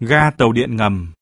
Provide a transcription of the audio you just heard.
Ga tàu điện ngầm.